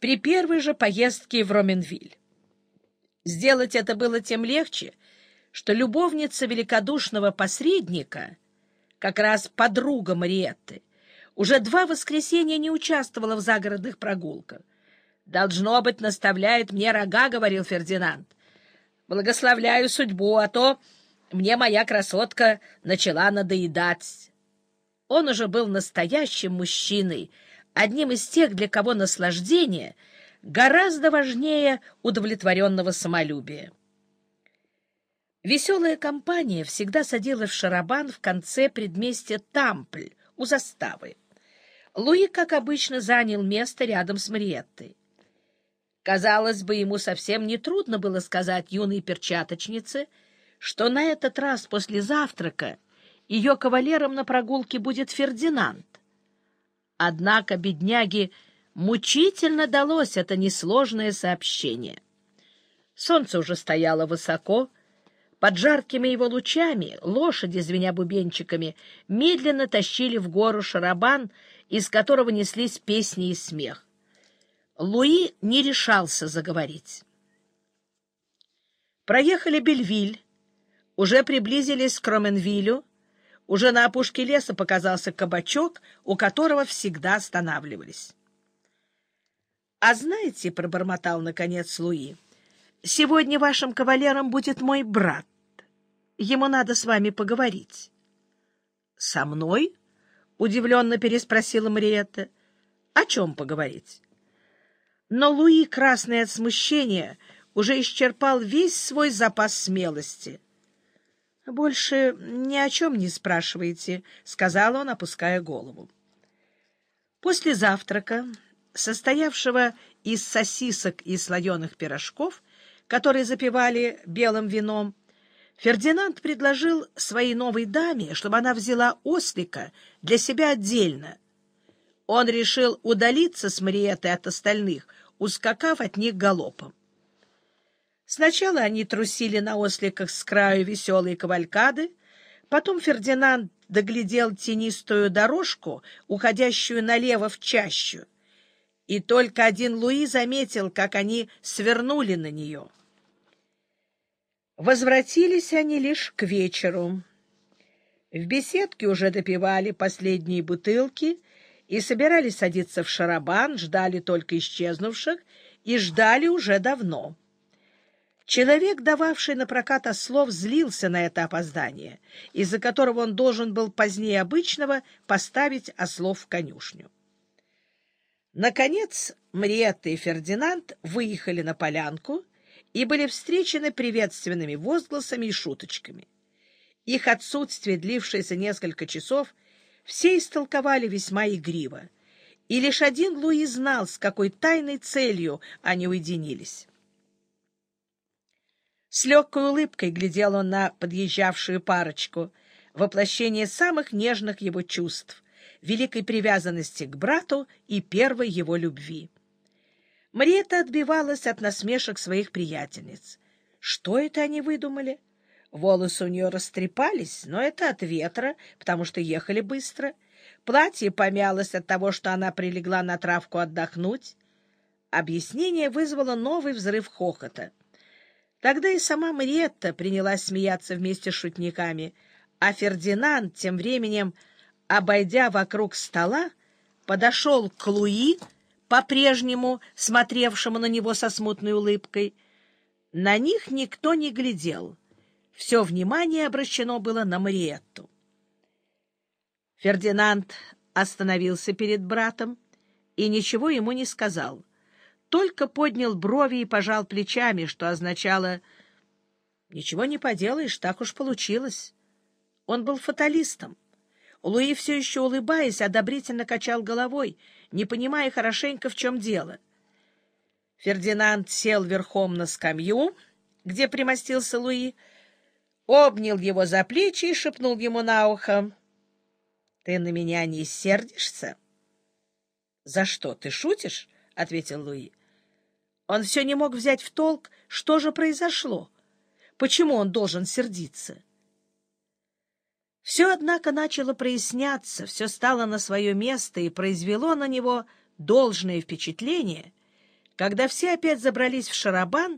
при первой же поездке в Роменвиль. Сделать это было тем легче, что любовница великодушного посредника, как раз подруга Мариетты, уже два воскресенья не участвовала в загородных прогулках. «Должно быть, наставляет мне рога», — говорил Фердинанд. «Благословляю судьбу, а то мне моя красотка начала надоедать». Он уже был настоящим мужчиной, одним из тех, для кого наслаждение гораздо важнее удовлетворенного самолюбия. Веселая компания всегда садилась в шарабан в конце предместья Тампль у заставы. Луи, как обычно, занял место рядом с Мариеттой. Казалось бы, ему совсем не трудно было сказать юной перчаточнице, что на этот раз после завтрака ее кавалером на прогулке будет Фердинанд. Однако бедняге мучительно далось это несложное сообщение. Солнце уже стояло высоко, под жаркими его лучами лошади, звеня бубенчиками, медленно тащили в гору шарабан, из которого неслись песни и смех. Луи не решался заговорить. Проехали Бельвиль, уже приблизились к Роменвилю, уже на опушке леса показался кабачок, у которого всегда останавливались. — А знаете, — пробормотал наконец Луи, — сегодня вашим кавалером будет мой брат. Ему надо с вами поговорить. — Со мной? — удивленно переспросила Мариетта. — О чем поговорить? Но Луи, красный от смущения, уже исчерпал весь свой запас смелости. — Больше ни о чем не спрашивайте, — сказал он, опуская голову. После завтрака, состоявшего из сосисок и слоеных пирожков, которые запивали белым вином, Фердинанд предложил своей новой даме, чтобы она взяла ослика для себя отдельно. Он решил удалиться с Мариетой от остальных, ускакав от них галопом. Сначала они трусили на осликах с краю веселой кавалькады, потом Фердинанд доглядел тенистую дорожку, уходящую налево в чащу, и только один Луи заметил, как они свернули на нее. Возвратились они лишь к вечеру. В беседке уже допивали последние бутылки и собирались садиться в шарабан, ждали только исчезнувших и ждали уже давно. Человек, дававший на прокат ослов, злился на это опоздание, из-за которого он должен был позднее обычного поставить ослов в конюшню. Наконец Мриетта и Фердинанд выехали на полянку и были встречены приветственными возгласами и шуточками. Их отсутствие, длившееся несколько часов, все истолковали весьма игриво, и лишь один Луи знал, с какой тайной целью они уединились. С легкой улыбкой глядел он на подъезжавшую парочку, воплощение самых нежных его чувств, великой привязанности к брату и первой его любви. Мариетта отбивалась от насмешек своих приятельниц. Что это они выдумали? Волосы у нее растрепались, но это от ветра, потому что ехали быстро. Платье помялось от того, что она прилегла на травку отдохнуть. Объяснение вызвало новый взрыв хохота. Тогда и сама Мариетта принялась смеяться вместе с шутниками, а Фердинанд тем временем, обойдя вокруг стола, подошел к Луи, по-прежнему смотревшему на него со смутной улыбкой. На них никто не глядел. Все внимание обращено было на Мариетту. Фердинанд остановился перед братом и ничего ему не сказал. Только поднял брови и пожал плечами, что означало «Ничего не поделаешь, так уж получилось». Он был фаталистом. Луи, все еще улыбаясь, одобрительно качал головой, не понимая хорошенько, в чем дело. Фердинанд сел верхом на скамью, где примостился Луи, обнял его за плечи и шепнул ему на ухо. — Ты на меня не сердишься? — За что, ты шутишь? — ответил Луи. Он все не мог взять в толк, что же произошло, почему он должен сердиться. — все, однако, начало проясняться, все стало на свое место и произвело на него должное впечатление, Когда все опять забрались в шарабан,